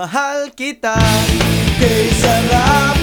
Mahal kita. Kay sarap